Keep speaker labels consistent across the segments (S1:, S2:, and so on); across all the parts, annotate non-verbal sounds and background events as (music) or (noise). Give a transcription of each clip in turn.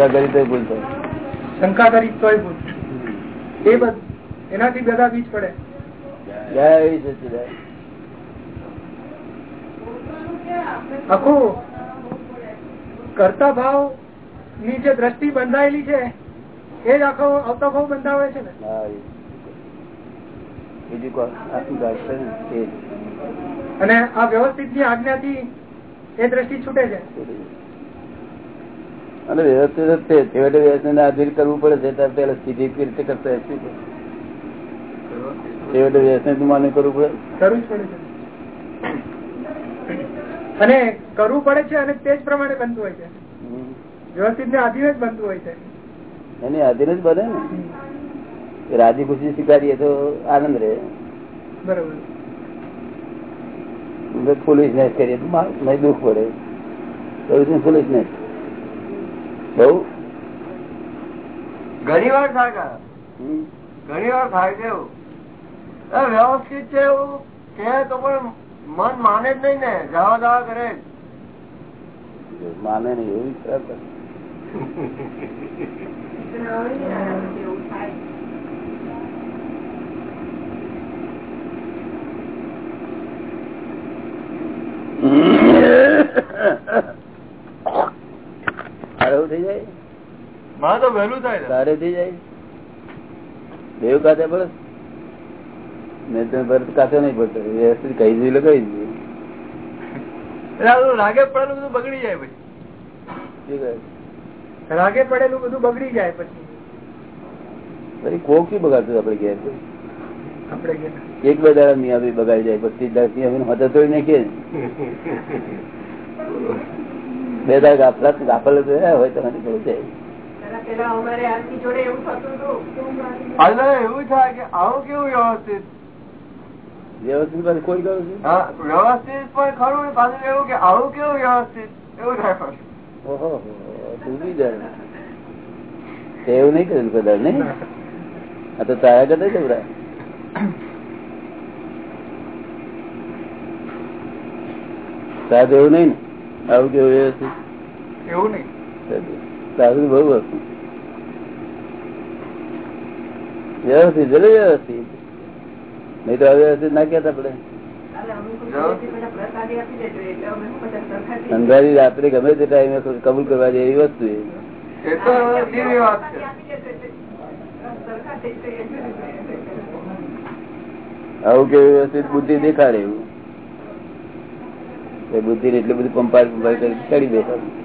S1: શંકા કરી તો ભૂલ થાય.
S2: શંકા કરી તો ભૂલ એ બધું એનાથી બધા બીજ પડે.
S1: જય
S2: આખું કરતા ભાવની જે દ્રષ્ટિ બંધાયેલી છે એ જ આખો આવતો ભાવ બંધાવે છે ને?
S1: બીજું જ.
S2: અને આ વ્યવસ્થિતની આજ્ઞાથી એ દ્રષ્ટિ છૂટે છે.
S1: અને વ્યવસ્થિત જ છે. છેવટે વ્યવસ્થિત આધીન કરવું પડે છે ત્યારે પેલા સ્થિતિ કેવી રીતે કરતા હશે છેવટે વ્યવસ્થિત માન્ય કરવું પડે.
S2: કરવું જ પડે છે. અને કરવું પડે છે અને તે જ પ્રમાણે બનતું હોય છે. વ્યવસ્થિત ને આધીન જ બનતું હોય છે.
S1: એની આધીન જ બને ને. રાજી ખુશી સ્વીકારીએ તો આનંદ રહે.
S2: બરોબર.
S1: કરીએ તો મા- નહીં દુઃખ પડે. પોલીસ ફૂલિશનેસ બહુ?
S3: ઘણી વાર થાય ઘણી વાર થાય છે એવું. વ્યવસ્થિત છે એવું? કે તો પણ મન માને જ નહીં ને જવા જવા કરે
S1: માને નહીં એવું કરે. તારે એવું થઈ જાય
S3: મારે તો વહેલું થાય.
S1: તારે થઈ જાય? દેવ કાતે બસ ને તો ભરત કાતે નહીં પડતો વ્યવસ્થિત કહી દીધું એટલે કહી દીધું
S3: રાગે પડેલું બધું બગડી જાય પછી.
S2: રાગે પડેલું બધું બગડી જાય પછી.
S1: પછી કોક બગાડતું આપડે ઘેર?
S2: કે
S1: એક બે દાડા મિયા બી બગાડી જાય પછી દસ મિયા મદદ થોડી નાખીએ (laughs) બે દાડા ગાફલા ગાફલ હોય તો થોડું જાય
S3: એવું થાય કે આવું કેવું વ્યવસ્થિત?
S1: વ્યવસ્થિત પાછું કોઈ કરું છું?
S3: વ્યવસ્થિત પણ ખરું પાછું એવું કે આવું કેવું વ્યવસ્થિત? એવું થાય
S1: ઓહો તું જાય. એવું નહીં કરેલું કદાચ નહીં? આ તો તારા કરતા જબરા સાહેબ એવું નહીં ને? આવું કેવું વ્યવસ્થિત?
S2: એવું નહીં.
S1: સાહેબ બહુ હતું વ્યવસ્થિત એટલે વ્યવસ્થિત. નહીં તો અવ્યવસ્થિત ના કેતા પડે. અંધારી રાત્રે ગમે તે ટાઈમે કબૂલ કરવા જેવી એવી વસ્તુ એ. આવું કે વ્યવસ્થિત બુદ્ધિ દેખાડે એવું. બુદ્ધિ એટલી બધી પંપાર પંપાર કરી ચડી દેખાડે.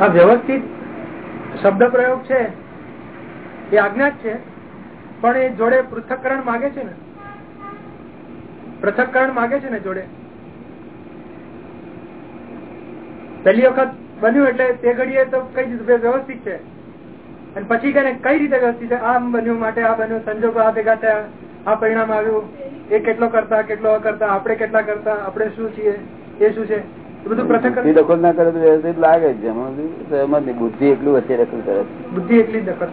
S2: આ વ્યવસ્થિત શબ્દ પ્રયોગ છે. એ આજ્ઞા છે. પણ એ જોડે પૃથક્કરણ માગે છે ને? પૃથક્કરણ માગે છે ને જોડે? પહેલી વખત બન્યું એટલે તે ઘડીએ તો કઈ રીતે વ્યવસ્થિત છે. અને પછી કઈ કઈ રીતે વ્યવસ્થિત છે? આમ બન્યું માટે આ બન્યું, સંજોગો આ ભેગા થયા, આ પરિણામ આવ્યું. એ કેટલો કરતા કેટલો કરતા આપણે કેટલા કરતા, આપણે શું છીએ, એ શું છે?
S1: દખલ ના કરે તો વ્યવસ્થિત લાગે છે. બુદ્ધિ એટલું વચ્ચે દખલ કરે.
S2: બુદ્ધિ એટલી દખલ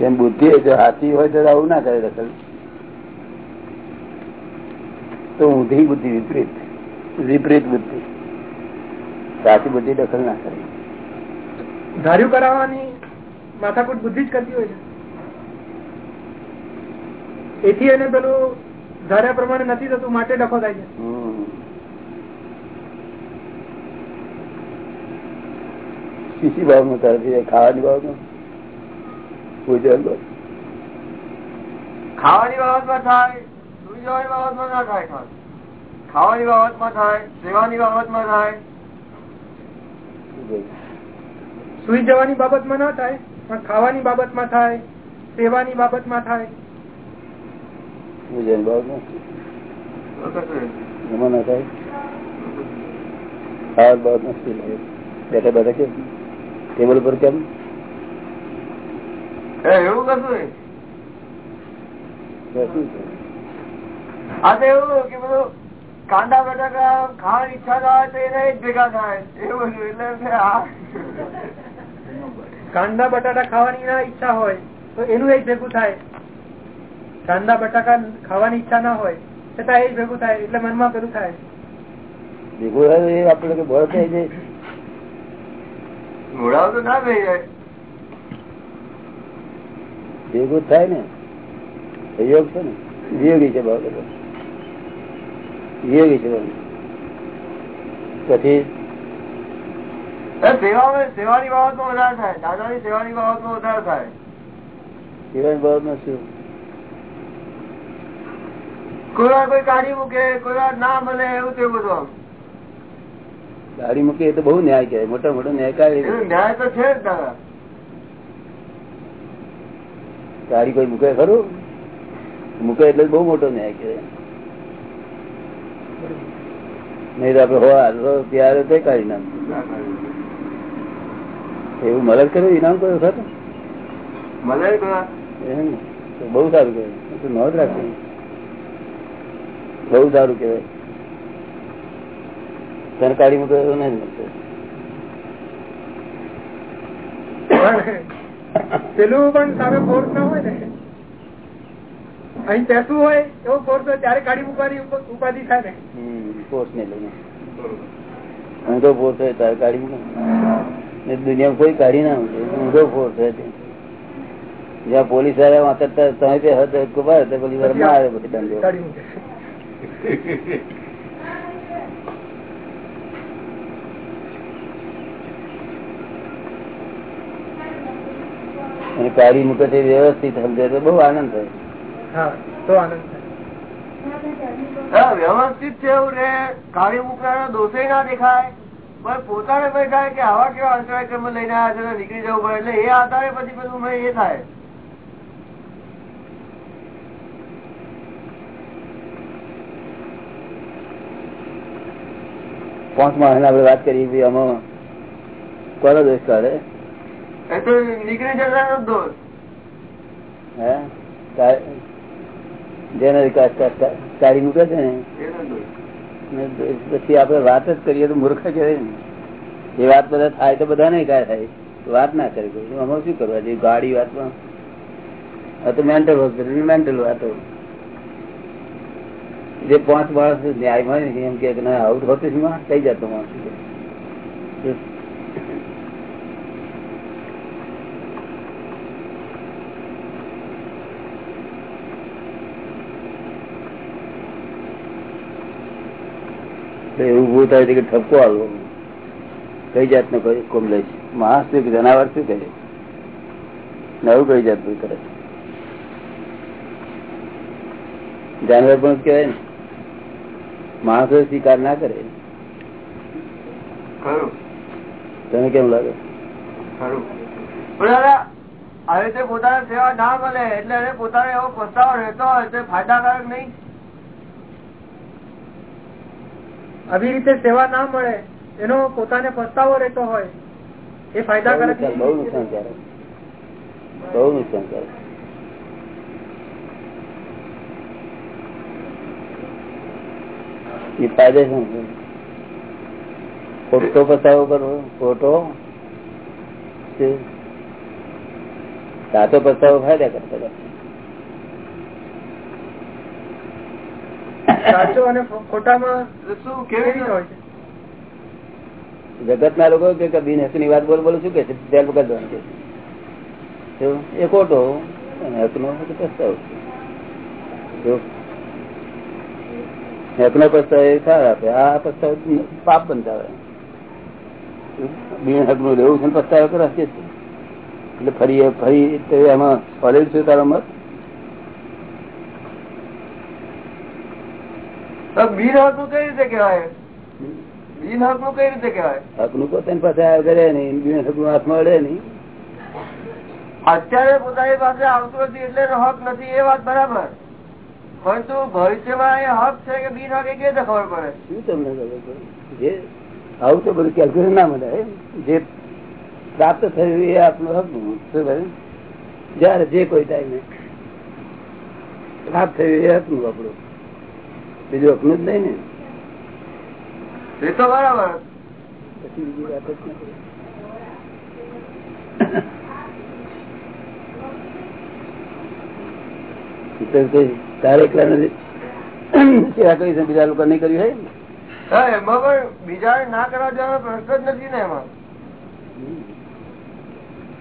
S1: એમ બુદ્ધિ હાથી હોય તો આવું ના કરે દખલ. તો ઊંધી બુદ્ધિ વિપરીત. વિપરીત બુદ્ધિ. સાચી બુદ્ધિ દખલ ના કરે.
S2: ધાર્યું કરાવવાની માથાકૂટ બુદ્ધિ જ કરતી હોય છે. એથી એને પેલું ધાર્યા પ્રમાણે નથી થતું માટે ડખો થાય છે.
S1: શીશી ભાવમાં તારે ખાવાની ભાવમાં? પૂજન
S3: ખાવાની બાબતમાં થાય સુઈ બાબતમાં ના થાય ખાસ. ખાવાની બાબતમાં થાય સેવાની બાબતમાં થાય.
S2: સુઈ જવાની બાબતમાં ના થાય પણ ખાવાની બાબતમાં થાય સેવાની બાબતમાં થાય.
S1: પૂજન થાય? બાબતમાં શું બેઠા બેઠા કેમ ટેબલ પર કેમ?
S3: એવું કશું નહીં.
S1: શું છે?
S3: આ તો એવું કે બધું કાંદા બટાકા ખાવાની ઈચ્છા ના હોય તો એને જ ભેગા થાય. એવું એટલે
S2: કાંદા બટાટા ખાવાની ના ઈચ્છા હોય તો એનું એ ભેગું થાય. કાંદા બટાકા ખાવાની ઈચ્છા ના હોય છતાં એ ભેગું થાય એટલે મનમાં પેલું થાય.
S1: ભેગું થાય આપડે થઈ જાય
S3: ઘોડાઓ તો ના થઈ જાય.
S1: ભેગું થાય ને. યોગ છે ને. વિયોગી છે બાબત વિયોગી છે. પછી?
S3: સેવાની બાબતમાં વધારે થાય. દાદાની સેવાની બાબતમાં વધારે થાય.
S1: બાબતમાં શું?
S3: કોઈ વાર કોઈ કાઢી મૂકે કોઈ વાર ના મળે એવું તેવું બધું.
S1: ગાડી મૂકી એ તો બહુ ન્યાય કહેવાય. મોટા મોટો ન્યાય કાઢી
S3: ન્યાય તો છે
S1: ગાડી કોઈ મૂકે ખરું? મૂકે એટલે બહુ મોટો ન્યાય કહેવાય. નહીં તો આપડે હો હાલો ત્યારે તે કાઢી નામ એવું મદદ કર્યું ઇનામ કયો? તો બહુ સારું કહેવાય. નોંધ રાખવી બહુ સારું કહેવાય. તને કાઢી મૂકે એવું નહીં મળશે
S2: પેલું પણ સામે ફોર્સ ના હોય ને. અહીં પેસું હોય એવો ફોર્સ હોય ત્યારે કાઢી મૂકવાની ઉપાધિ થાય ને.
S1: પોસ્ટ ને લઈને. ઊંધો પોસ્ટ હોય તારે કાઢી મૂકે. દુનિયામાં કોઈ કાઢી ના મૂકે. ઊંધો ફોર્સ હોય જ્યાં પોલીસવાળા વાંચતા તમે તે હતો કુબાર તો આવે પછી દંડો.
S2: કાઢી મૂકે
S1: તે વ્યવસ્થિત સમજે તો બહુ આનંદ થાય.
S2: તો આનંદ થાય.
S3: વ્યવસ્થિત છે એવું રે. કાઢી મૂકનારા દોષે ના દેખાય. પણ પોતાને કઈ થાય કે આવા કેવા અંતરાય લઈને આવ્યા છે નીકળી જવું પડે. એટલે એ આધારે પછી બધું એ થાય.
S1: પાંચ માણસ આપડે વાત કરી આમાં કોનો દોષ કાઢે?
S3: નીકળી દોષ.
S1: જેને કાઢી મૂકે છે ને? પછી આપડે વાત જ કરીએ તો મૂર્ખ કહેવાય ને. એ વાત બધા થાય તો બધા નહીં કાંઈ થાય વાત ના કરી અમારે શું કરવા જોઈએ? ગાડી વાતમાં? આ તો મેન્ટલ હોસ્પિટલ મેન્ટલ વાતો. જે પાંચ માણસ ન્યાય હોય એમ કે આઉટ આવું હોતું માં કઈ જતો માણસ તો એવું ભૂત થાય છે કે ઠપકો આવ્યો કઈ જાતનો કોમ લે છે? માણસ શું જનાવર શું કહે? નવું કઈ જાતનું કરે જાનવર પણ કહેવાય ને? માણસો સ્વીકાર ના કરે. તને કેમ લાગે?
S3: આવી પોતાને સેવા ના મળે એટલે પોતાને એવો પસ્તાવો રહેતો હોય ફાયદાકારક નહીં?
S2: આવી રીતે સેવા ના મળે, એનો પોતાને પસ્તાવો રહેતો હોય, એ ફાયદાકારક
S1: બહુ નુકસાનકારક બહુ નુકસાનકારક એ ફાયદે શું? ખોટો પસાવો કરવો ખોટો. સાચો પસ્તાવો ફાયદા કરતા
S2: સાચો અને ખોટામાં
S3: શું
S2: કેવી
S3: કેવી
S2: હોય છે
S1: જગત ના લોકો કે કબીરની વાત બોલ બોલું શું કે છે? ત્યાર પકડવાનું કે? એ ખોટો હકનો પસ્તાવો. હકનો પસ્તાવો એ સારા આપે. આ પસ્તાવ પાપ બંધાવે. બિન હકનું રહેવું છે પસ્તાવ કરે છે એટલે ફરી ફરી એમાં સોલિડ છે તારો મત
S3: તો બિન હકનું કઈ રીતે કહેવાય? બિન હકનું કઈ રીતે કહેવાય?
S1: હકનું પોતાની પાસે આવ્યા કરે નહીં બિન હકનું હાથમાં અડે નહીં.
S3: અત્યારે પોતાની પાસે આવતું નથી એટલે હક નથી એ વાત બરાબર. પરંતુ ભવિષ્યમાં એ હક છે કે બિન હક એ કેવી ખબર પડે?
S1: શું તમને ખબર જે આવું તો બધું કેલ્ક્યુલેશન ના મળે જે પ્રાપ્ત થયું એ આપણું હતું શું ભાઈ જયારે જે કોઈ ટાઈમે પ્રાપ્ત થયું એ હકનું આપણું. બીજું હકનું જ નહીં ને?
S3: તો બરાબર.
S1: પછી બીજી વાત જ નથી ઈ તો કોઈ તારે એકલા નથી. સેવા કરી છે બીજા લોકો નહીં કર્યું
S3: હા, એમાં પણ બીજા ના કરવા જવાનો પ્રશ્ન જ નથી ને એમાં.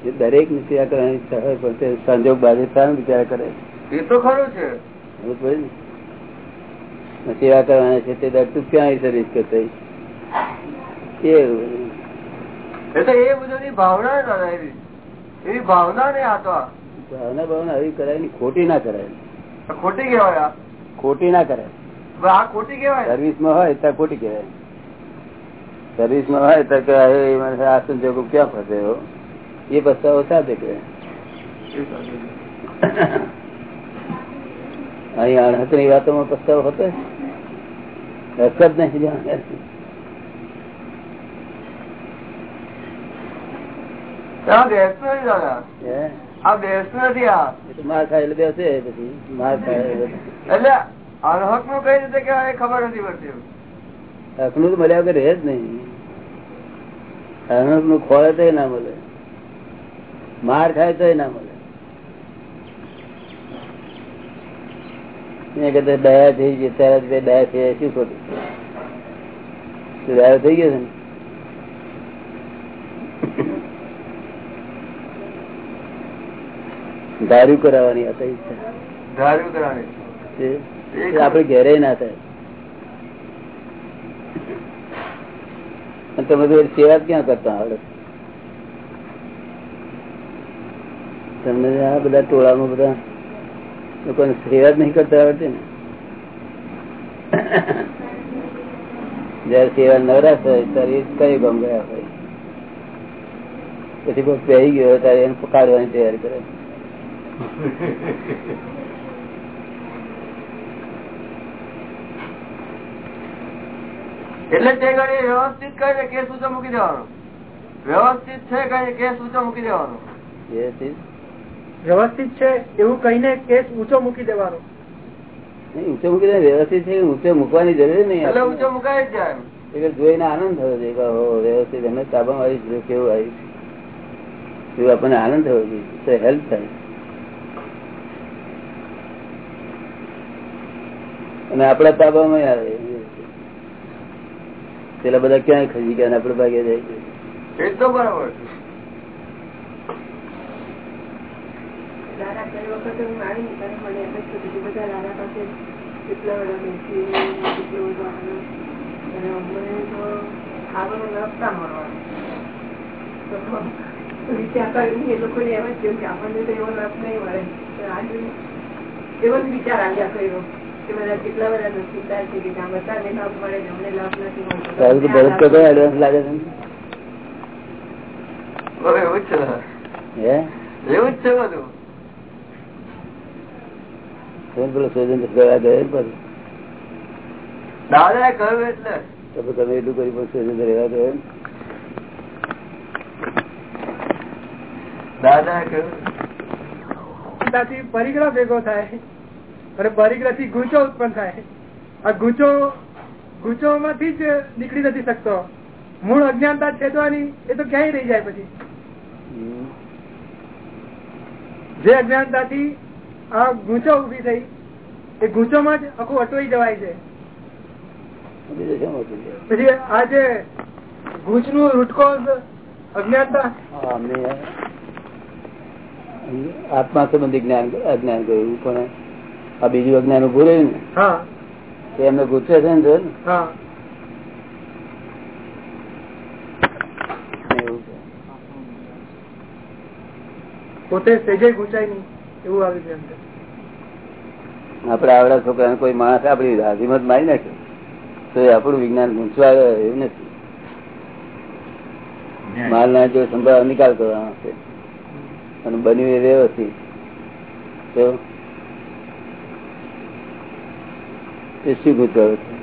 S1: એ દરેકની સેવા કરવાની સંજોગ બાજુ બિચારા વિચાર કરે.
S3: એ તો ખરું છે?
S1: સેવા કરવાની છે તે દર ક્યાં સર્વિસ કરતો એ
S3: ભાવના એવી એવી ભાવના ને આ
S1: ભાવના ભાવના આવી કરાય ખોટી ના કરાય.
S3: ખોટી કેવાય આ.
S1: ખોટી ના કરાય.
S3: આ ખોટી કેવાય
S1: સર્વિસમાં હોય ખોટી કહેવાય. સર્વિસમાં હોય તો કે આ સંજોગો ક્યાં ફસાયો એ પસ્તાવો સાથે કે (laughs) અહીં અણહતની વાતોમાં પસ્તાવ હતો? રસ જ
S3: નથી
S1: માર ખાય એટલે બેસે પછી. માર ખાય એટલે
S3: અનહકનું કઈ રીતે કેવાય ખબર નથી પડતી.
S1: હકનું તો મળ્યા વગર રહે જ નહીં. અણહકનું ખોળે તો ના મળે. માર ખાય તો ના મળે. એને કરતા દયા થઈ ગઈ ત્યારે જ દયા થઈ શું ખોટું? દયા થઈ ગયો છે દારૂ કરાવવાની હતા ઈચ્છા.
S3: ધાર્યું
S1: આપડે ઘેરે ના થાય. તમે તો સેવા ક્યાં કરતા આવડે? તમને આ બધા ટોળામાં બધા લોકોને સેવા જ નહીં કરતા આવડતી ને. જયારે સેવા નવરાશ હોય ત્યારે કઈ ગમ ગયા હોય. પછી કોઈ પહેરી ગયો ત્યારે એને પકાડવાની તૈયારી કરે
S3: એટલે તે ઘડી વ્યવસ્થિત કઈ કેસ ઊંચો મૂકી દેવાનો. વ્યવસ્થિત છે કઈ કેસ ઊંચો મૂકી દેવાનો?
S2: વ્યવસ્થિત છે? એવું કહીને કેસ ઊંચો મૂકી દેવાનો.
S1: ઊંચો મૂકી દે વ્યવસ્થિત છે ઊંચો મૂકવાની જરૂર નહીં.
S3: એટલે ઊંચો મુકાય જ જાય.
S1: એટલે જોઈને આનંદ થયો છે કે હો વ્યવસ્થિત એમને તાબામાં આવી કેવું આવી એવું આપણને આનંદ થયો છે હેલ્પ થાય. અને આપણા તાબામાં આવે. પેલા બધા ક્યાંય ખસી ગયા અને આપડે ભાગે જાય છે?
S3: એ તો બરાબર છે.
S4: દાદા વખતે હું આવી ત્યારે મને એમ જ થતું કે બધા દાદા પાસે કેટલા બધા બેસી કેટલો બધો આનંદ. અને અમને તો આગળ રસ્તા મળવાનું. તો વિચાર કરીને એ લોકોને એમ જ થયું કે આપણને તો એવો લાભ નહીં મળે. આજે એવો જ વિચાર આવ્યા કર્યો
S3: એવું જ છે બધું
S1: તમે પેલો સ્વજન કરવા ગયો ને પાછું.
S3: દાદા કહ્યું એટલે.
S1: તમે તમે એટલું કરી પણ સ્વજન રહેવા ગયો
S3: દાદા કહ્યું.
S2: પરિગ્રહ ભેગો થાય અને પરિગ્રહથી ગુચો ઉત્પન્ન થાય. આ ગુચો ગુચો માંથી જ નીકળી નથી શકતો. મૂળ અજ્ઞાનતા છેદવાની એ તો ક્યાંય રહી જાય પછી. જે અજ્ઞાનતાથી આ ગુંચો ઊભી થઈ. એ ગુંચોમાં જ આખું અટવાઈ જવાય છે? પછી આ જે ગુંચનું રૂટકો અજ્ઞાનતા
S1: આત્મા સંબંધી જ્ઞાન અજ્ઞાન કહ્યું પણ આ બીજું અજ્ઞાન ઉભું રહ્યું ને? એમને ગુસ્સે છે ને
S2: પોતે સેજે ગુચાય નહીં. એવું આવી છે
S1: આપડે આવડા છોકરાને કોઈ માણસ આપડી હાજીમત મારી નાખે. તો એ આપણું વિજ્ઞાન ગુંચવા એવું નથી. માલ ના જો સંભાળ નિકાલ કરવાનો છે. અને બન્યું એ વ્યવસ્થિત. તો એ શું ગુંચવાડો છે?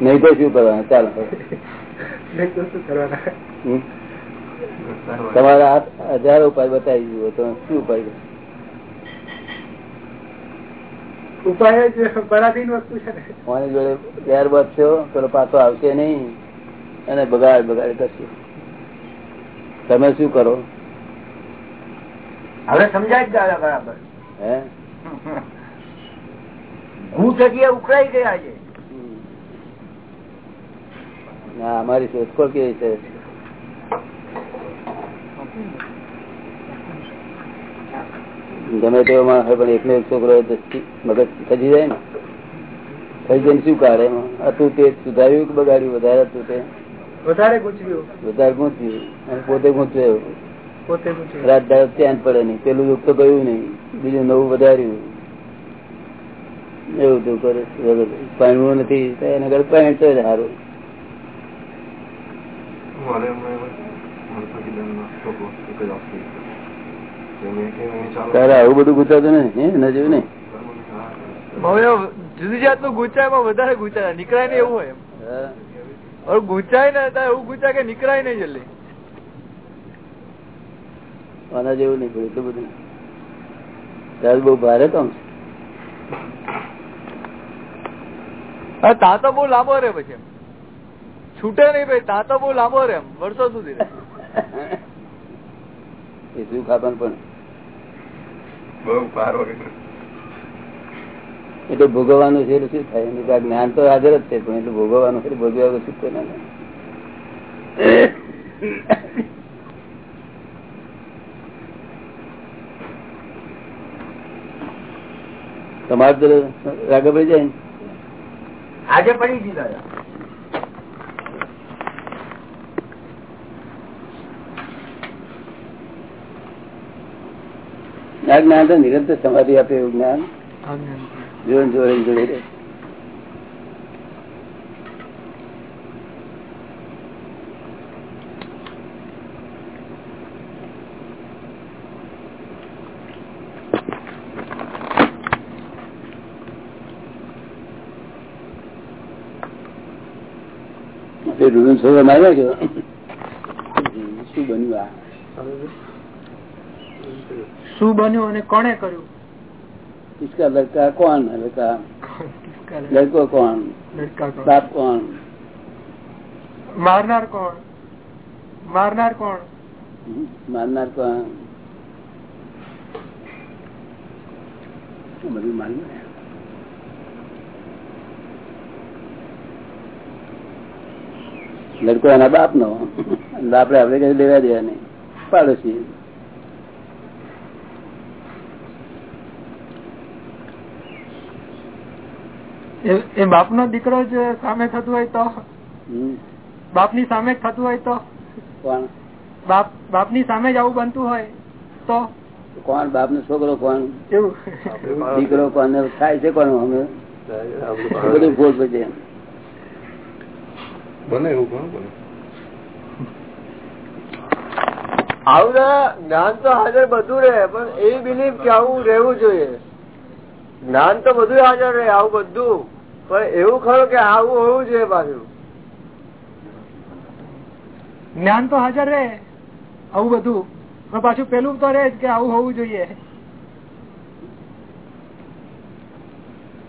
S1: નહીં તો શું કરવાનું? ચાલો.
S2: નહીં તો શું કરવાના?
S1: તમારા હાથ હજારો ઉપાય બતાવી દીધો તો શું ઉપાય?
S2: ઉપાય પરાધીન વસ્તુ છે ને.
S1: કોની જોડે ત્યાર બચશો પેલો પાછો આવશે નહીં અને બગાડ બગાડ કરશે. તમે શું કરો?
S3: હવે સમજાય જ દાદા બરાબર.
S1: હે?
S3: હું જગ્યા ઉકળાઈ ગયા છે.
S1: ના અમારી શોધખોળ કેવી છે? ગમે તેવો માણસ હોય પણ એકનો એક છોકરો મગજ ખજી જાય ને. ખજી જઈને શું કાઢે? હતું તે સુધાર્યું કે બગાડ્યું? વધારે હતું તે?
S2: વધારે ગુંચવ્યું.
S1: વધારે ગૂંચ્યું અને પોતે ગૂંચવ્યો.
S2: પોતે
S1: રાત દાડો ત્યાં પડે નહીં. પેલું દુઃખ તો ગયું નહીં. બીજું નવું વધાર્યું. એવું તું કરે પાણવું નથી. એના ઘરે પાણી તો સારું.
S5: મેં મેં
S1: તારે આવું બધું ગુંચાતું ને હે? જેવું ને
S6: જુદી જાતનું ગુંચાય વધારે ગુચાય. નીકળાય ને એવું હોય એમ. ગુચાય ને એવું ગુચાય કે નીકળાય નહીં જલ્દી.
S1: આના જેવું નહીં એટલું બધું. ત્યારે બહુ ભારે કામ છે.
S6: તા તો બહુ લાંબો રે પછી. છૂટે નહીં ભાઈ તા તો બહુ લાંબો રે એમ વર્ષો સુધી રહે
S1: એ સુખ આપણને પણ?
S5: બહુ પાર
S1: એટલે ભોગવવાનું છે શું થાય? એનું કાંઈક જ્ઞાન તો હાજર જ છે પણ એટલું ભોગવવાનું છે ભોગવ્યા વગર છૂટતો ના થાય. તમારે તો રાગે જાય
S3: આજે પડી ગઈ દાદા
S1: આ જ્ઞાન તો નિરંતર સમાધિ આપે એવું જ્ઞાન જોડે જોડે જોડે રહે. એ રૂબિન છોકરા માર્યા કે શું બન્યું આ
S2: શું બન્યું અને કોણે કર્યું
S1: इसका लड़का कौन है लड़का लड़को कौन
S2: લડકા કોણ?
S1: बाप कौन
S2: મારનાર કોણ મારનાર કોણ
S1: हम्म, मारनार कौन આ બધું માલુમ ને. લડકો એના બાપ નો આપડે આપડે કઈ લેવા દેવા નહીં પાડોશી
S2: એ- બાપ નો દીકરો જ સામે થતું હોય તો? બાપની સામે થતું હોય તો?
S1: બાપ
S2: બાપ બાપની સામે જ આવું બનતું હોય તો?
S1: કોણ? બાપ નો છોકરો કોણ?
S2: એવું.
S1: દીકરો કોણ? થાય છે કોણ અમે બધું ભૂલ પછી
S5: બને એવું કોણ બને?
S3: આવું જ્ઞાન તો હાજર બધું રહે પણ એ બિલીફ કે આવું રહેવું જોઈએ. જ્ઞાન તો બધું હાજર રહે આવું બધું. પણ એવું ખરું કે આવું હોવું જોઈએ પાછું.
S2: જ્ઞાન તો હાજર રહે આવું બધું. પણ પાછું પેલું તો રહે કે આવું હોવું જોઈએ.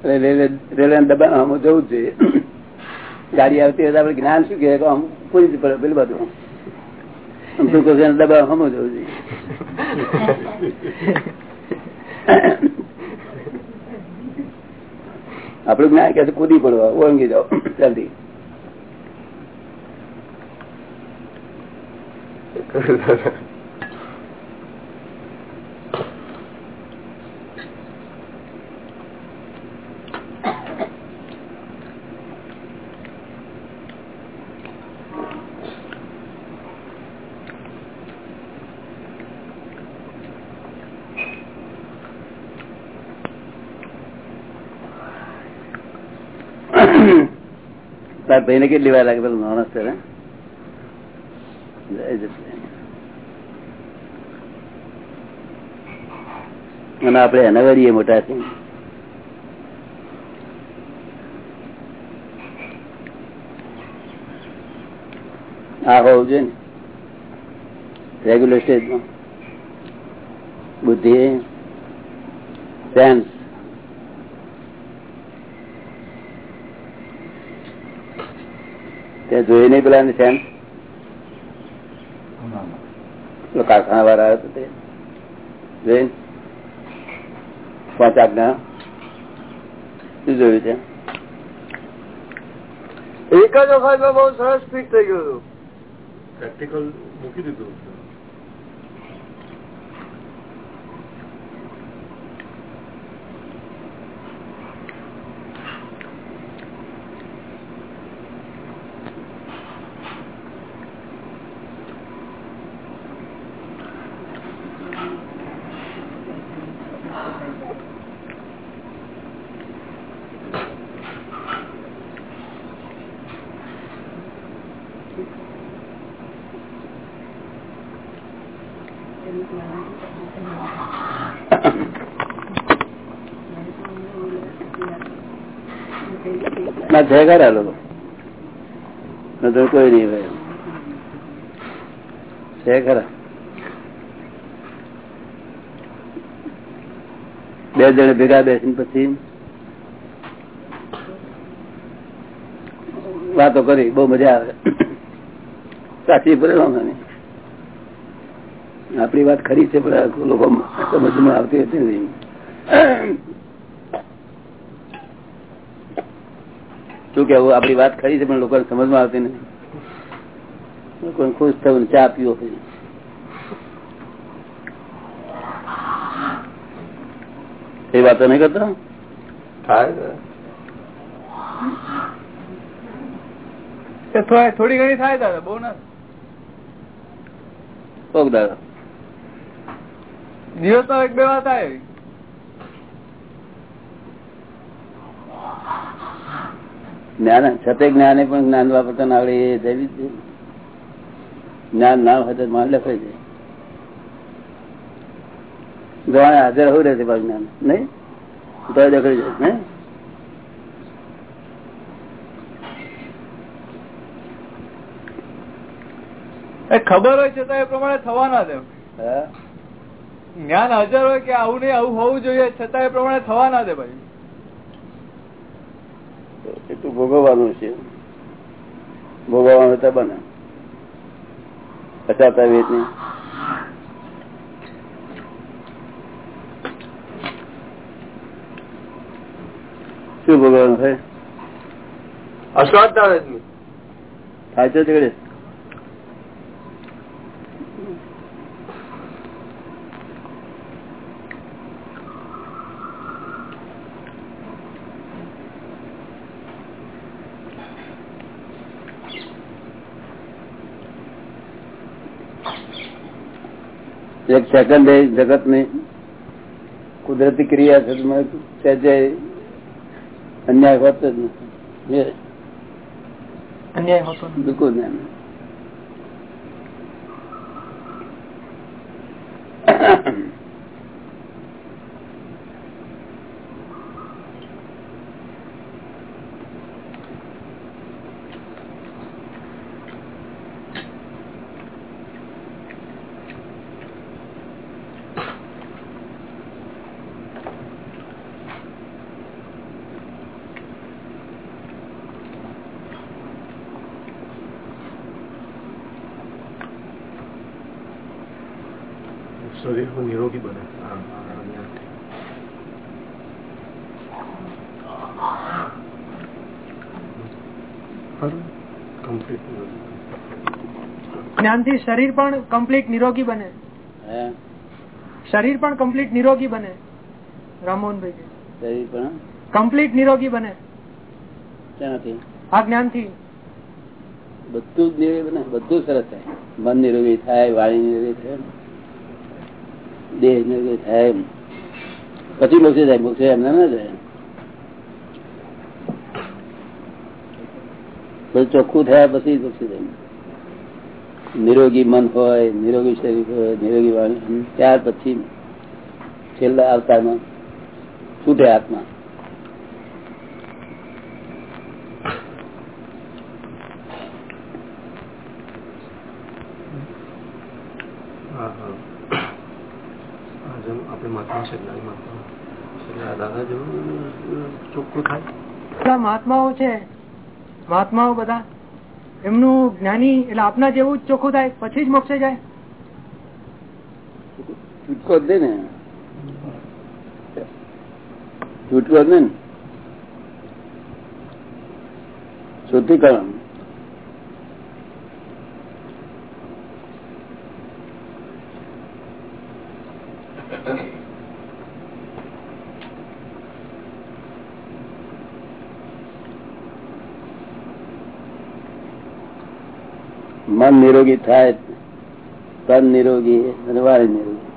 S1: રેલવે દબાણ જવું જ જોઈએ. ગાડી આવતી હોય આપડે જ્ઞાન શું કે આમ પૂરી પડે પેલું બધું દબાણ જવું જોઈએ. (laughs) આપડું જ્ઞાન કે કૂદી પડવા ઓળંગી જાઓ જલ્દી. (laughs) તાર ભાઈ ને કેટલી વાર લાગે પેલું માણસ છે. અને આપડે એના વરીએ મોટા છે. આ હોવું જોઈએ ને? રેગ્યુલર સ્ટેજમાં બુદ્ધિ સેન્સ ત્યાં જોઈ નહીં પેલા ને સેમ કારખાના વાળા આવ્યો હતો તે. જોઈ? પાંચ આજ્ઞા શું જોયું છે
S3: એક જ વખત બહુ સરસ ફિટ થઈ ગયું હતું.
S5: પ્રેક્ટિકલ મૂકી દીધું.
S1: કોઈ નહીં બે જણ ભેગા બેસીને પછી વાતો કરી, બહુ મજા આવે. સાચી પડે આપડી વાત ખરી છે, પણ લોકો સમજમાં આવતી હતી નહીં કેવું આપડી વાત ખરી છે પણ લોકોને સમજમાં આવતી નથી. લોકોને ખુશ થયું ચા પીવો એ વાતો નહીં કરતો?
S3: થાય
S6: થોડી ઘણી થાય દાદા બહુ ના
S1: કોક દાદા
S6: દિવસ એક બે વાત થાય
S1: જ્ઞાન છતે જ્ઞાને પણ જ્ઞાન વાપરતા ના આવડે એ દેવી છે. જ્ઞાન ના હોય તો માન લખાય છે ગવાને હાજર હોય રહેશે ભાઈ જ્ઞાન. નહીં? તો દખડી જાય નહીં
S6: એ ખબર હોય છતાં એ પ્રમાણે થવા ના દે. જ્ઞાન હાજર હોય કે આવું નહીં આવું હોવું જોઈએ છતાં એ પ્રમાણે થવા ના દે ભાઈ.
S1: એટલું ભોગવવાનું છે. ભોગવવાનું તો બને. પચાતા વેત નહીં શું ભોગવવાનું થાય?
S3: વેદની
S1: થાય છે એક સેકન્ડ એ જગતની કુદરતી ક્રિયા છે સહેજે અન્યાય હોતો જ નથી.
S2: અન્યાય હોતો
S1: બિલકુલ નહીં
S5: શરીર નિરોગી બને આ- આ જ્ઞાનથી. ખરું? Complete નિરોગી.
S2: જ્ઞાનથી શરીર પણ કમ્પ્લીટ નિરોગી બને. શરીર પણ કમ્પ્લીટ નિરોગી બને. રામમોહનભાઈ
S1: શરીર પણ?
S2: કમ્પ્લીટ નિરોગી બને.
S1: શેનાથી?
S2: આ જ્ઞાનથી.
S1: બધું જ નિરોગી બને બધું સરસ થાય. મન નિરોગી થાય વાણી નિરોગી થાય દેહ નિરોગી થાય પછી મોક્ષે જાય મોક્ષે એમને ના જાય. બધું ચોખ્ખું થયા પછી જાય નિરોગી મન હોય નિરોગી શરીર હોય નિરોગી વાણી. ત્યાર પછી છેલ્લા અવતારમાં છૂટે આત્મા.
S5: ચોખ્ખું
S2: મહાત્માઓ છે મહાત્માઓ બધા, એમનું જ્ઞાની એટલે આપના જેવું જ ચોખ્ખું થાય, પછી જ મોક્ષે જાય.
S1: છૂટકો જ ને. છૂટકો જ ને. શુદ્ધિકરણ મન નિરોગી થાય તન નિરોગી અને વાણી નિરોગી.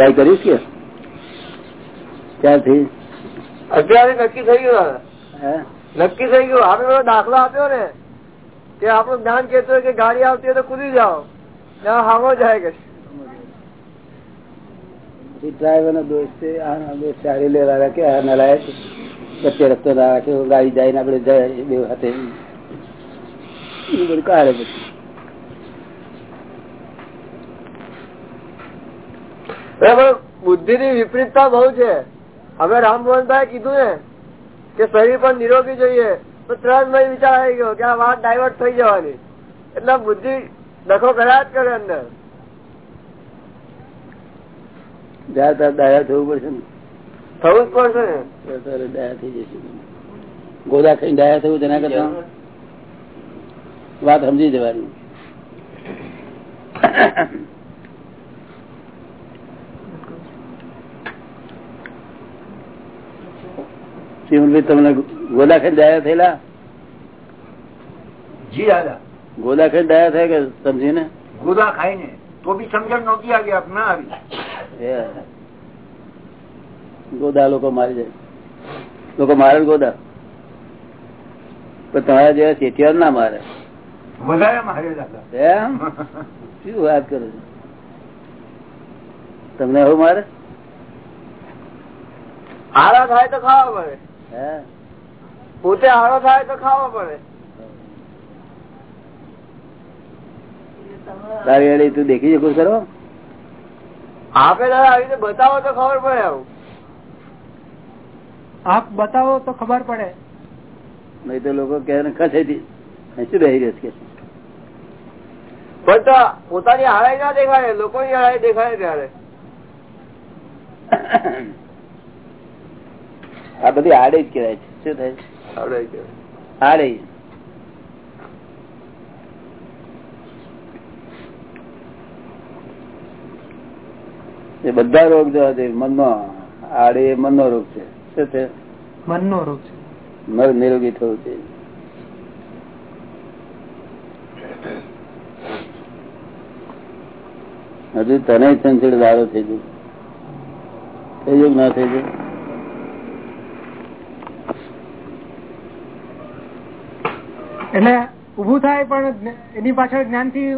S1: કઈ કરીશ કે ક્યારથી?
S3: અત્યારે નક્કી થઈ ગયું નક્કી થઈ ગયું. આપડે દાખલો આપ્યો ને. કે આપણું જ્ઞાન કેતું કે ગાડી આવતી હોય તો કૂદી જાઓ. ત્યાં હામો જાય કે
S1: ડ્રાઈવર નો દોષ છે. આ દોષ ચાલી લેવા રાખે આ નલાયક. વચ્ચે રસ્તો ના રાખે ગાડી જાય ને આપડે જાય બે હાથે. બધું કાઢે પછી.
S3: બરાબર બુદ્ધિ ની વિપરીતતા બહુ છે. હવે રામમોહનભાઈ કીધું ને કે શરીર પણ નિરોગી જોઈએ તો ત્રણ મને વિચાર આવી ગયો કે આ વાત ડાયવર્ટ થઈ જવાની. એટલે બુદ્ધિ ડખો કર્યા જ કરે અંદર.
S1: જ્યાં ત્યાં દયા થવું પડશે ને.
S3: થવું જ પડશે ને.
S1: દયા થઈ જશે. ગોદા ખાઈ દાયા થયું તેના કરતા? વાત સમજી જવાની. શિવનભાઈ તમને ગોદા ખાઈને દાયા થયેલા?
S7: જી દાદા.
S1: ગોદા ખાઈને દાયા થયા કે સમજીને?
S7: ગોદા ખાઈને? તો બી સમજણ નહોતી આવી આપ ના આવી.
S1: ગોદા લોકો મારી જાય. લોકો મારે ગોદા. પણ તમારા જેવા શેઠિયાર ના મારે.
S7: વધારે મારે
S1: એમ શું વાત કરો છો? તમને હવે મારે?
S3: આરા થાય તો ખાવા પડે પોતે હારો થાય તો ખાવો પડે.
S1: તારી તું દેખી શકું કરો
S3: આપે દાદા આવી રીતે બતાવો તો ખબર પડે આવું.
S2: આપ બતાવો તો ખબર પડે.
S1: નહીં તો લોકો કે ખસેથી શું રહી રહેશે કે
S3: પણ તો પોતાની હારાઈ ના દેખાય લોકોની હારાઈ દેખાય ત્યારે. (coughs)
S1: આ બધી આડે જ કહેવાય છે. શું થાય આડે એ બધા રોગ જોવા છે મનનો આડે એ મનનો રોગ છે. શું છે?
S2: મનનો રોગ છે.
S1: મન નિરોગી થવું છે. હજુ તને ચંચળ દારો થઈ ગયો. થઈ ગયું ના થઈ જાય
S2: એટલે ઉભું થાય પણ એની પાછળ જ્ઞાનથી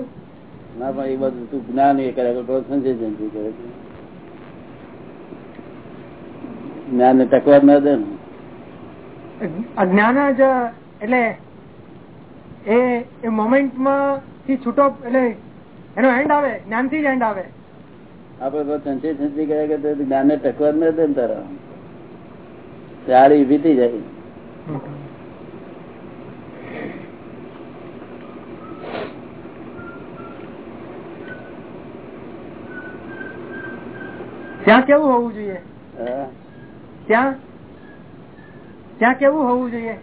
S1: ના પણ એ બધું તું જ્ઞાન એ કરે સંજય જયંતિ કરે. જ્ઞાન ને ટકવા ના દે ને.
S2: અજ્ઞાન જ એટલે એ એ મોમેન્ટમાં થી છૂટો એટલે એનો એન્ડ આવે જ્ઞાનથી જ એન્ડ આવે.
S1: આપડે તો સંચય સંચય કર્યા કે જ્ઞાન ને ટકવા ના દે ને તારા. તારી ઊભી થઈ જાય.
S2: ત્યાં કેવું હોવું જોઈએ? ત્યાં? ત્યાં કેવું હોવું જોઈએ?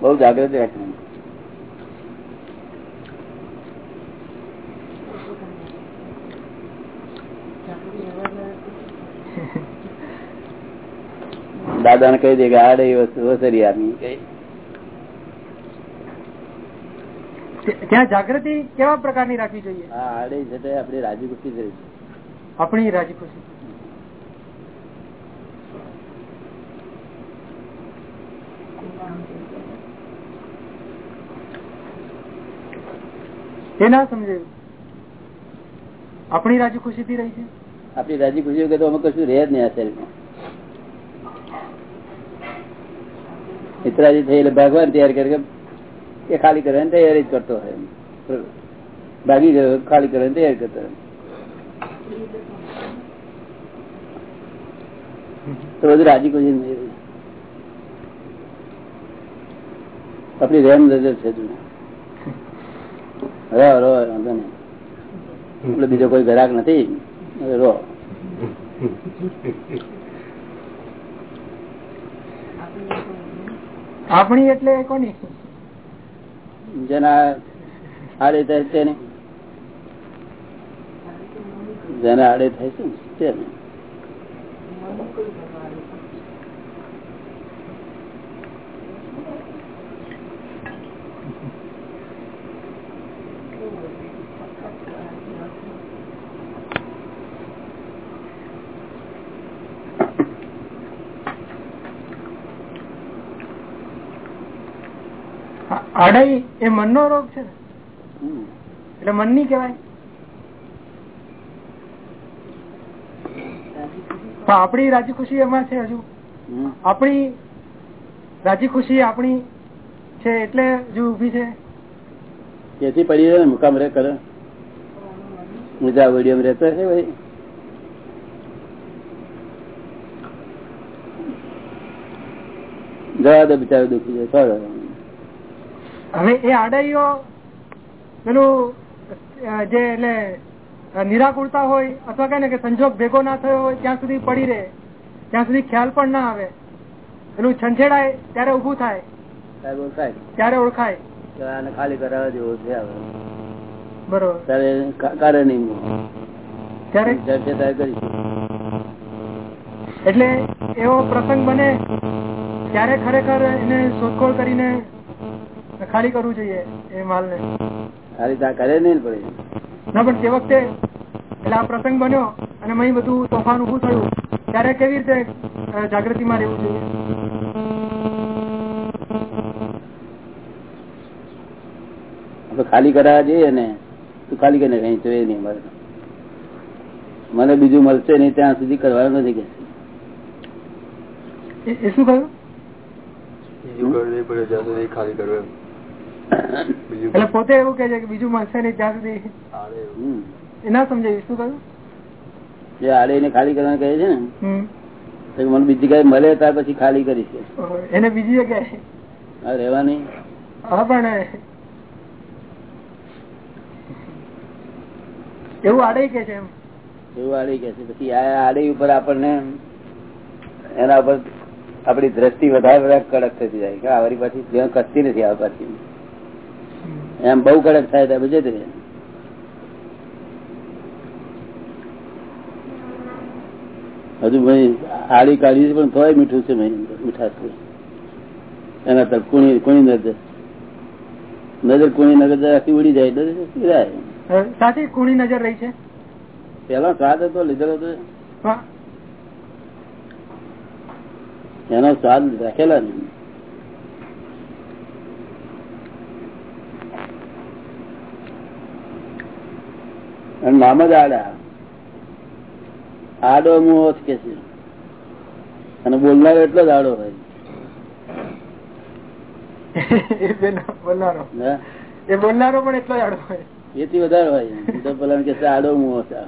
S1: બઉ જાગૃતિ રાખવી દાદા ને કહી દે કે આ રહી વસ્તુ ઓસરી આપી
S2: ત્યાં જાગૃતિ કેવા પ્રકારની રાખવી જોઈએ?
S1: આ આડે છે તે આપડે રાજી ખુશી કરી
S2: આપણી રાજી ખુશી. એ ના સમજાયું આપણી રાજી ખુશી થી રહી છે?
S1: આપણી રાજી ખુશી વગર તો અમે કશું રહે જ નહીં આ શરીરમાં. ઇતરાજી થઈ એટલે ભગવાન તૈયાર કરે કે એ ખાલી કરવાની તૈયારી કરતો હોય ભાગી ગયો, ખાલી કરવાની તૈયારી કરતો તો બધું રાજી કોઈ નહીં. આપડી રેમ નજર છે રો રો વાંધો નહીં. એટલે બીજો કોઈ ઘરાક નથી? હવે રો
S2: આપણી એટલે કોની
S1: જેના આડે થાય તેને જેના આડે થાય છે તેને
S2: આડાઈ એ મનનો રોગ છે ને. એટલે મનની કહેવાય. કેવાય આપણી રાજી ખુશી એમાં છે હજુ. આપણી રાજી ખુશી આપણી છે એટલે હજુ ઊભી છે.
S1: તેથી પડી રહે મુકામ રે કરે. મજા વડીયમ રહેતો છે ભાઈ. જવા દે બિચારો દુખી જાય
S2: હવે એ આડાઈઓ પેલું જે એટલે નિરાકુરતા હોય અથવા કઈ ને કે સંજોગ ભેગો ના થયો હોય ત્યાં સુધી પડી રહે. ત્યાં સુધી ખ્યાલ પણ ના આવે. પેલું છંછેડાય ત્યારે ઉભું થાય. ત્યારે ઓળખાય.
S1: ખાલી કરાવવા જેવો છે
S2: બરોબર. એટલે એવો પ્રસંગ બને ત્યારે ખરેખર એને શોધખોળ કરીને ખાલી કરવું જોઈએ એ માલ
S1: ને ખાલી કરે નહીં ને પડે
S2: ના પણ તે વખતે એટલે આ પ્રસંગ બન્યો અને અહીં બધું તોફાન ઉભું થયું ત્યારે કેવી રીતે જાગૃતિ માં રહેવું જોઈએ?
S1: ખાલી કરાવવા જઈએ ને. તું ખાલી કરીને કઈ જોઈએ નહીં મારે. મને બીજું મળશે નહીં ત્યાં સુધી કરવાનું નથી કે.
S2: શું કહ્યું?
S3: ખાલી કરવું
S2: એટલે પોતે એવું કે છે કે બીજું મળશે નહીં ત્યાં સુધી. એ ના સમજાયું શું કહ્યું?
S1: જે આડે એને ખાલી કરવાનું કહે છે ને મને બીજી જગ્યાએ મળે ત્યાર પછી ખાલી કરી
S2: છે એને બીજી જગ્યાએ?
S1: રહેવાની.
S2: હા પણ એવું આડે કે છે એમ.
S1: એવું આડે કે છે. પછી આ આડે ઉપર આપણને એના ઉપર આપડી દ્રષ્ટિ વધારે વધારે કડક થતી જાય કે આવરી પાછી કસતી નથી આ પાછી. એમ બહુ કડક થાય ત્યાં બજે તે હજુ ભાઈ આડી કાઢી પણ તોય મીઠું છે મીઠાશ છે. એના તરફ કુણી કુણી નજર. નજર કુણી નજર આખી ઉડી જાય
S2: હવે સાચી કુણી નજર રહી છે?
S1: પેલા સ્વાદ હતો લીધેલો હતો. એનો સ્વાદ રાખેલા ને અને નામ જ આડા આડો મુહો જ કે છે અને બોલનારો એટલો જ આડો હોય. (laughs)
S2: એ બોલનારો.
S1: હે?
S2: એ બોલનારો પણ એટલો જ આડો હોય.
S1: એથી વધારે હોય. પેલા કે આડો મુઓ છે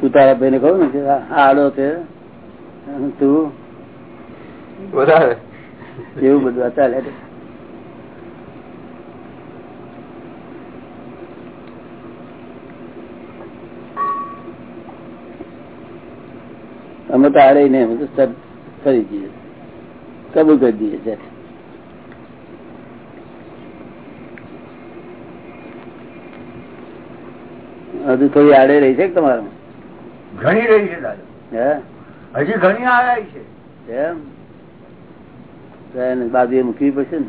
S1: તું તારા ભાઈ ને કહું ને કે આડો છે? તું?
S3: વધારે.
S1: એવું બધું ચાલે અમે તો હારે નહીં અમે તો સબ કરી દઈએ. કબૂલ કરી દઈએ છે. હજુ થોડી આડે રહી છે કે
S7: ઘણી રહી છે દાદા.
S1: હે?
S7: હજી ઘણી આડે છે.
S1: એમ? બાજુએ મૂકવી પડશે ને?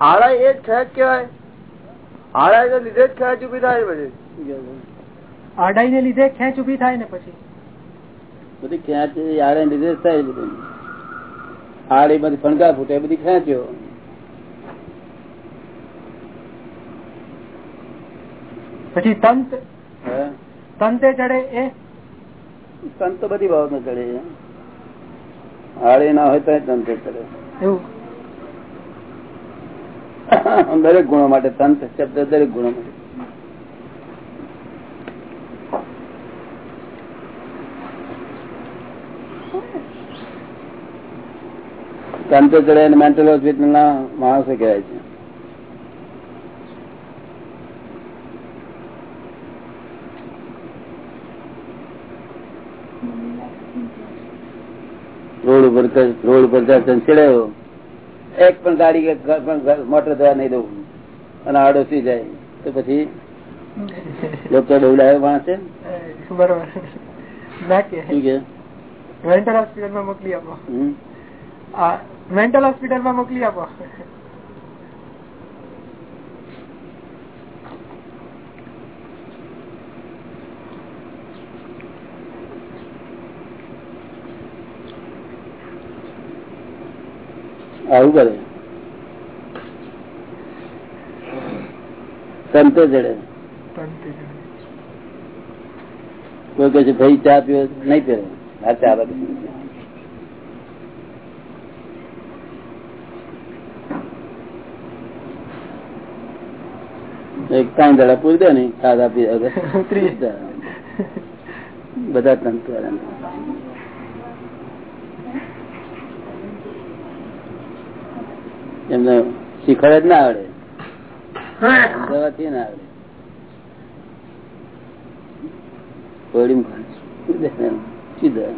S3: આળા એ જ ખેંચ કેવાય આળા એને લીધે જ ખેંચ ઊભી થાય પછી.
S2: આડાઈ ને લીધે ખેંચ ઊભી થાય ને પછી?
S1: બધી ખેંચ આડે લીધે જ થાય બધું એ બધી ફણગા ફૂટે એ બધી ખેંચ્યો.
S2: પછી તંત તંતે ચડે એ?
S1: તંત તો બધી બાબત ચડે આડે ના હોય તો તંતે ચડે.
S2: એવું?
S1: દરેક ગુણો માટે તંત શબ્દ દરેક ગુણો માટે. તંત્ર ચડે મેન્ટલ હોસ્પિટલ ના માણસો કહેવાય છે. રોડ ઉપર રોડ ઉપર દર્શન એક પણ ગાડી કે પણ મોટર જવા નહીં દઉં. અને આડોશી જાય. તો પછી લોકો ડોલાયો માણસે.
S2: બરોબર. મોકલી આપો. મેન્ટલ હોસ્પિટલમાં મોકલી આપો.
S1: આવું કરે. સંતો
S2: જડે.
S1: કોઈ કહે છે, ભાઈ ચા પીવો નહીં પીવે આ ચા બાકી એક ત્રણ દડા પૂરી દે ને ખાધા પીધા ત્રીસ.
S2: ઉતરી
S1: બધા તંત્ર એમને શીખવાડે જ ના આવડે. દવાથી ના આવડે. સીધા.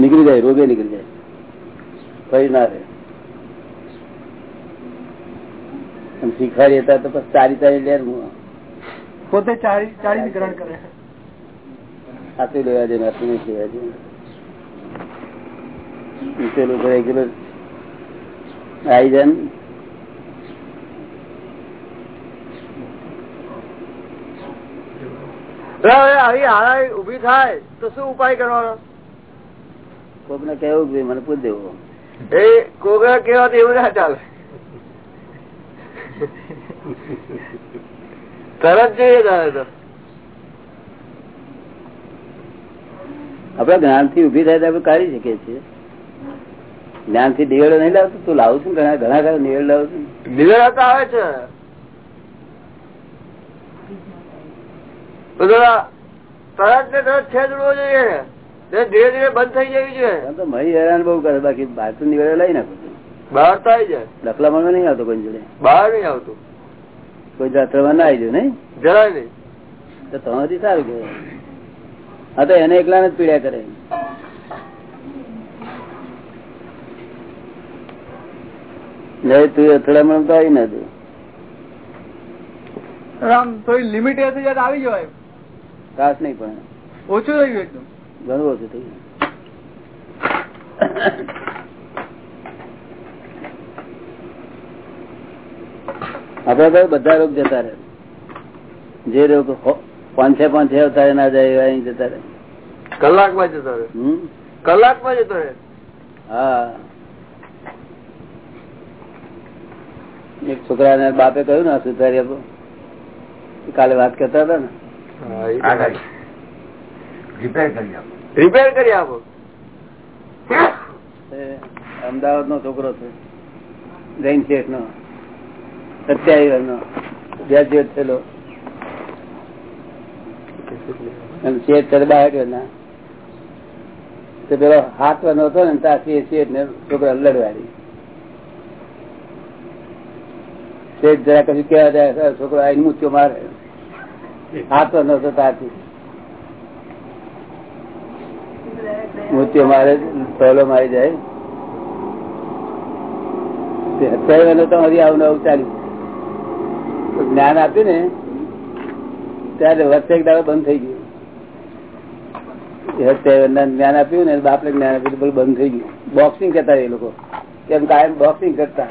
S1: નીકળી જાય રોગે નીકળી જાય. ફરી ના રહે અને શીખવાડી હતા તો પછી ચારી ચારી લે
S2: પોતે ચાળી ચાળી ગ્રહણ કરે.
S1: આટલું લેવા દે આટલું નહીં લેવા દે. પેલું પેલું ને.
S3: હવે ઊભી થાય તો શું ઉપાય કરવાનો?
S1: કોકને કહેવું કે મને પૂછ દેવું.
S3: એ કોગરા કેવા તો એવું ના ચાલે. તરત જોઈએ તારે તો.
S1: આપડે જ્ઞાનથી ઊભી થાય આપડે કાઢી શકીએ છીએ. જ્ઞાનથી નિવેડો નહીં લાવતો તું લાવું છું ઘણા ઘણા ઘણા નિવેડ લાવું છું
S3: નિવેડા આવે છે. તરત ને તરત છેદડવો જોઈએ. ધીરે ધીરે બંધ થઈ જવી જોઈએ.
S1: તો મહી હેરાન બહુ કરે બાકી બહાર તો નિવેડો લઈ નાખું.
S3: બહાર તો આવી જાય.
S1: દખલા મળવા નહીં આવતો કોઈ જોડે.
S3: બહાર નહીં આવતું.
S1: કોઈ જાત્રામાં ના આવી જાય નહીં?
S3: જરાય નહીં.
S1: તો તમારી સારું કહેવાય. હા તો એને એકલા જ પીડ્યા કરે. નહીં તું અથડામણ તો આવી ના તું
S6: આમ થોડી લિમિટ હશે આવી જવાય
S1: ખાસ નહીં પણ.
S6: ઓછું થઈ ગયું
S1: ઘણું ઓછું થઈ ગયું. આપડે તો બધા રોગ જતા રહે. જે રોગ પાંચે પાંચે અવતારે ના જાય એવા અહીં જતા રહે.
S3: કલાકમાં જતા રહે? કલાકમાં જતો રહે?
S1: હા. એક છોકરા ને બાપે કહ્યું ને સુધારી આપો. કાલે વાત કરતા હતા ને.
S7: રિપેર કરી આપો.
S3: રિપેર કરી આપો.
S1: અમદાવાદ નો છોકરો છે. જૈન શેઠ નો સત્યાવીસ નો ગ્રેજ્યુએટ થયેલો. તો પેલો હાથ વાનો હતો ને ત્યાં છોકરા લડવાની. શેઠ જરા કશું કેવા જાય છોકરો આવીને મૂચ્યો મારે. હાથ વાનો હતો ત્યાંથી. મૂચ્યો મારે પહેલો મારી જાય. અત્યારે તો હજી આવું નવું ચાલ્યું. તો જ્ઞાન આપ્યું ને, ત્યારે વચ્ચે એક દાડો બંધ થઈ ગયું. જ્ઞાન આપ્યું ને બાપને જ્ઞાન આપ્યું બધું બંધ થઈ ગયું. બોક્સિંગ કરતા એ લોકો. કેમ કાયમ બોક્સિંગ કરતા.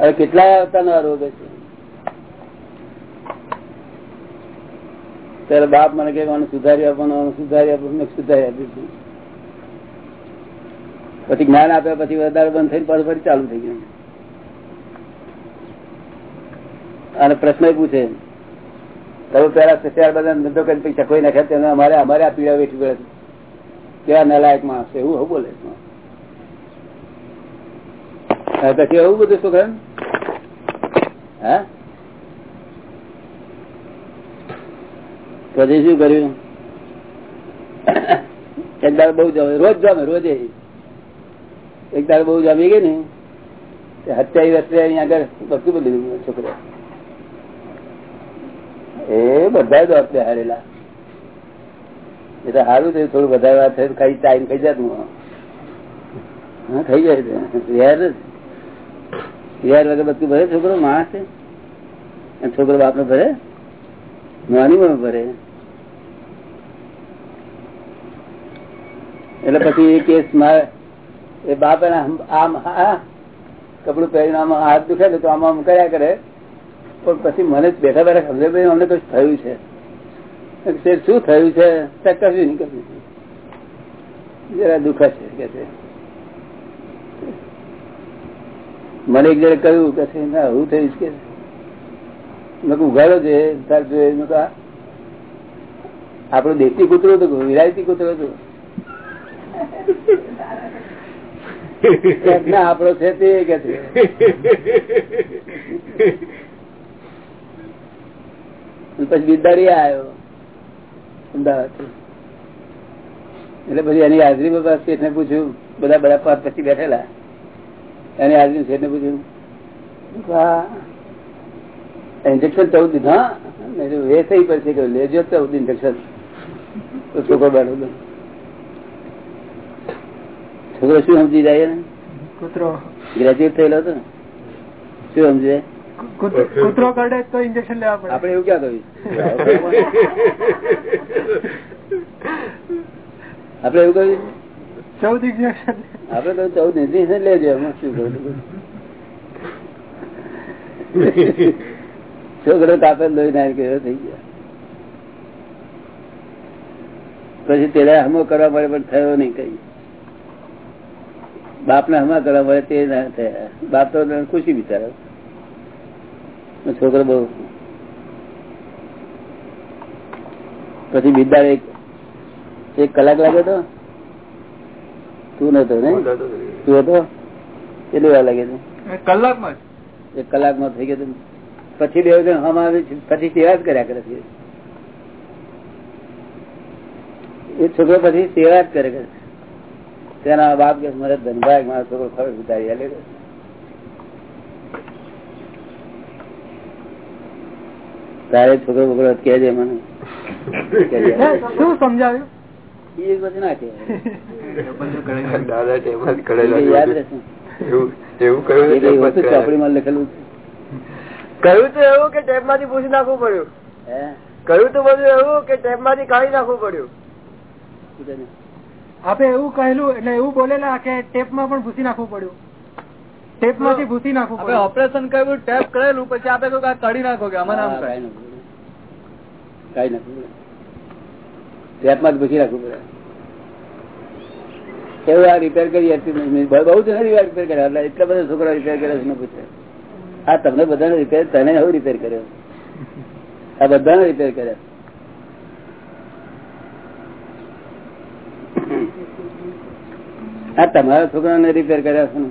S1: હવે કેટલા અવતારનો આ રોગ છે ત્યારે બાપ મને કે સુધારી આપવાનું સુધારી આપવાનું સુધારી આપ્યું છે. પછી જ્ઞાન આપ્યા પછી વધારે બંધ થઈને પાછું ફરી ચાલુ થઈ ગયું. અને પ્રશ્ન પૂછે, તમે પેલા ત્યાર બધા ધંધો કરી પૈસા કોઈ નાખ્યા? તેને અમારે અમારે આ પીડા વેઠવી પડે કેવા નલાયક માણસ એવું હું બોલે પછી એવું બધું શું કરે? હા? પછી શું કર્યું? એક દાડો બહુ જમે, રોજ જમે, રોજે. એક દાડો બહુ જમી ગઈ ને અત્યારે વર્ષે અહીંયા આગળ બધું બધું છોકરા. એ બધા જ વાપરે હારેલા. એ તો સારું થયું, થોડું વધારે વાત થયું ખાઈ ટાઈમ ખાઈ જતું હા. ખાઈ જાય યાર બધું ભરે, છોકરો માણસ છે? છોકરો બાપ ને ભરે? નાની પણ ભરે. એટલે પછી એ કેસ એ બાપ એના આમ હા, કપડું પહેરીને આમાં હાથ દુખે તો આમ આમ કર્યા કરે. પણ પછી મને બેઠા બેઠા સમજે ભાઈ અમને કશું થયું છે. શું થયું છે? કશું નહીં કશું જરા દુઃખ છે, કે છે. મને એક જયારે કહ્યું કે છે, ના, હું થયું કે મેં ઉઘાડો છે, તાર જોયે આપણો દેશી કૂતરો હતો વિરાયતી કૂતરો હતો? (laughs) ના, આપણો છે તે, કે છે. પછી બિદારી આવ્યો અમદાવાદ. એટલે પછી એની હાજરીમાં શેઠ ને પૂછ્યું બધા બધા પાંચ પછી બેઠેલા. એની હાજરી શેઠ ને પૂછ્યું ઇન્જેક્શન ચૌદ દીધા એ થઈ પડશે. કે લેજો ચૌદ ઇન્જેક્શન છોકરો બેઠો છોકરો શું સમજી જાય ને
S2: કૂતરો.
S1: ગ્રેજ્યુએટ થયેલો હતો શું સમજે
S2: કૂતરો કરડે તો ઇન્જેક્શન લેવા પડે.
S1: આપડે એવું ક્યાં કહ્યું (laughs) આપડે એવું કહ્યું?
S2: ચૌદ ઇન્જેક્શન
S1: આપડે તો ચૌદ ઇન્જેક્શન લેજો એમાં શું કહ્યું? છોકરો કાપે લોહી ના ગયો થઈ ગયા. પછી તેના હમો કરવા પડે પણ થયો નહીં કઈ. બાપ ને હમા કરવા મળે તે ના થયા. બાપ તો ખુશી બિચારો. છોકરો બહુ. પછી બીજા એક એક કલાક લાગ્યો તો? તું નતો ને તું હતો? કેટલી વાર લાગે છે?
S6: કલાકમાં
S1: એક કલાકમાં થઈ ગયો પછી બે જણ હમ આવે પછી સેવા જ કર્યા કરે છે. એ છોકરો પછી સેવા જ કરે કરે તેના બાપ કે મારે ધનભાઈ મારો છોકરો ખબર ઉતારી આલે તારે છોકરો બોકરો કેજે મને?
S2: શું સમજાવ્યું?
S3: કહ્યું તો એવું કે ટેપમાંથી પૂછી નાખવું પડ્યું.
S1: હે?
S3: કહ્યું તો બધું એવું કે ટેપમાંથી કાઢી નાખવું પડ્યું.
S2: આપે એવું કહેલું એટલે એવું બોલેલા કે ટેપમાં પણ ભૂસી નાખવું પડ્યું. ટેપમાંથી ભૂસી નાખવું
S6: આપણે ઓપરેશન કર્યું ટેપ કરેલું પછી આપડે કહ્યું કાઢી નાખો કે
S1: અમારે નાખવું પડે. કાંઈ નાખવું પડે. ટેપમાં ભૂસી નાખવું પડે. એવું આ રિપેર કરી હતી? બહુ જ રિપેર કર્યા. એટલે એટલા બધા છોકરા રિપેર કર્યા છે પૂછે આ તમને બધાને રિપેર તને હવે રિપેર કર્યો? આ બધાને રિપેર કર્યા. આ તમારા છોકરાને રિપેર કર્યા છે ને?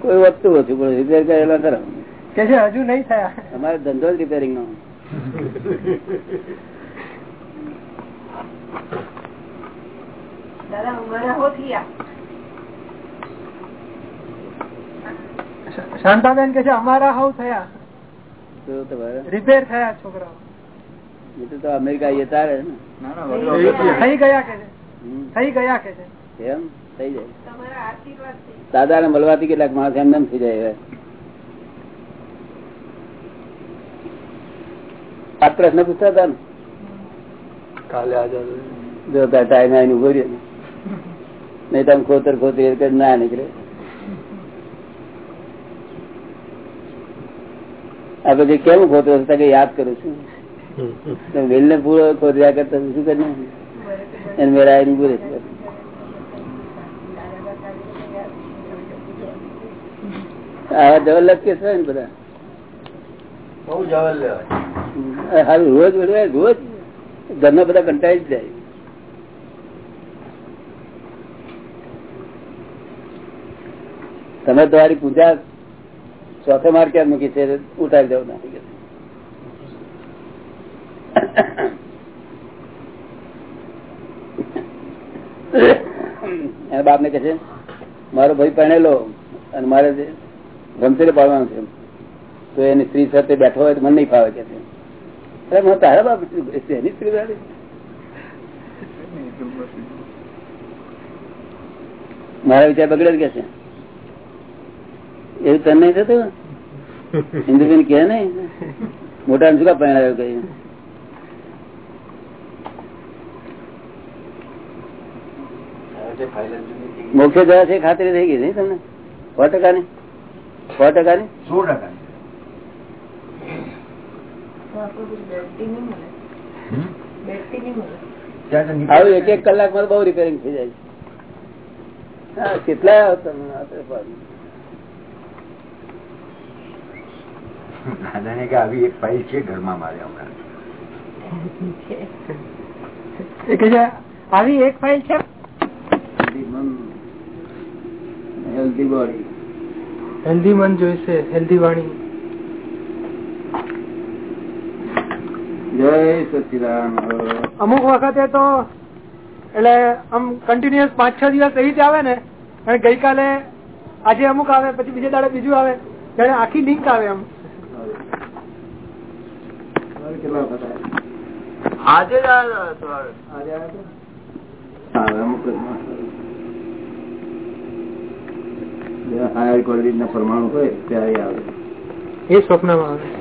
S1: કોઈ વધતું હતું પણ રિપેર કરેલા ખરા
S2: કે છે હજુ નહીં થયા.
S1: અમારે ધંધો જ રિપેરિંગ નો.
S4: દાદા અમારા હો થયા.
S2: શાંતાબેન કે છે અમારા હાઉ થયા. રિપેર થયા છોકરાઓ.
S1: એ તો અમેરિકા એ તારે ને.
S2: થઈ ગયા કે છે? થઈ ગયા કે છે?
S1: એમ? થઈ જાય.
S4: તમારા
S1: દાદા ને મળવાથી કેટલાક માણસ એમ એમ થઈ જાય આ પ્રશ્ન પૂછતા હતા ને?
S5: કાલે આજે
S1: જો ટાઈમ આવીને ઊભો રહ્યો ને. નહીં તમે ખોતર ખોતર ના નીકળે. આ પછી કેમ ખોતરો? છો? તો કે યાદ કરું છું? વેલ ને પૂરો ખોતર્યા કરતા શું કરી એને મેરા આવીને ઊભો રહે છે. આવા જવલ્લભ કેસ હોય ને બધા.
S3: બહુ જવલ લેવાય
S1: રોજ રોજ ઘરના બધા કંટાળી જ જાય. તમે તમારી પૂજા ચોથે માર ક્યાં મૂકી છે? ઉતારી દઉં ના. બાપ ને કે છે મારો ભાઈ પહેણેલો અને મારે ગમશે પાડવાનું છે. તો એની સ્ત્રી સાથે બેઠો હોય તો મને નહીં ફાવે કે અરે તારા બાપ એની સ્ત્રી મારા વિચાર બગડે કે છે. એવું તને નહીં થતું? હિન્દુબેન કે નહીં મોટા શું કા પહેણાવ્યો કઈ મોક્ષ જવા છે ખાતરી થઈ ગઈ નહીં તમને? સો સો ટકાની?
S7: સો ટકા ની સો ટકા
S1: આવું એક એક કલાકમાં બહુ રિપેરિંગ થઈ જાય. કેટલા દાદા.
S7: દાદાને કે આવી એક ફાઇલ છે ઘરમાં મારે હમણાં.
S2: આવી એક ફાઇલ છે?
S1: Healthy body.
S2: હેલ્ધી મન જોઈશે હેલ્ધી વાણી.
S1: જય સચિદાન
S2: અમુક વખતે તો એટલે આમ કન્ટિન્યુઅસ પાંચ છ દિવસ એવી જ આવે ને અને ગઈકાલે આજે અમુક આવે પછી બીજે દાડે બીજું આવે ત્યારે આખી લિંક આવે આમ.
S1: કેટલા
S3: આજે જ.
S1: આજે અમુક જ ક્વોલિટી ના પરમાણુ હોય ત્યારે આવે.
S2: એ સ્વપ્નમાં આવે.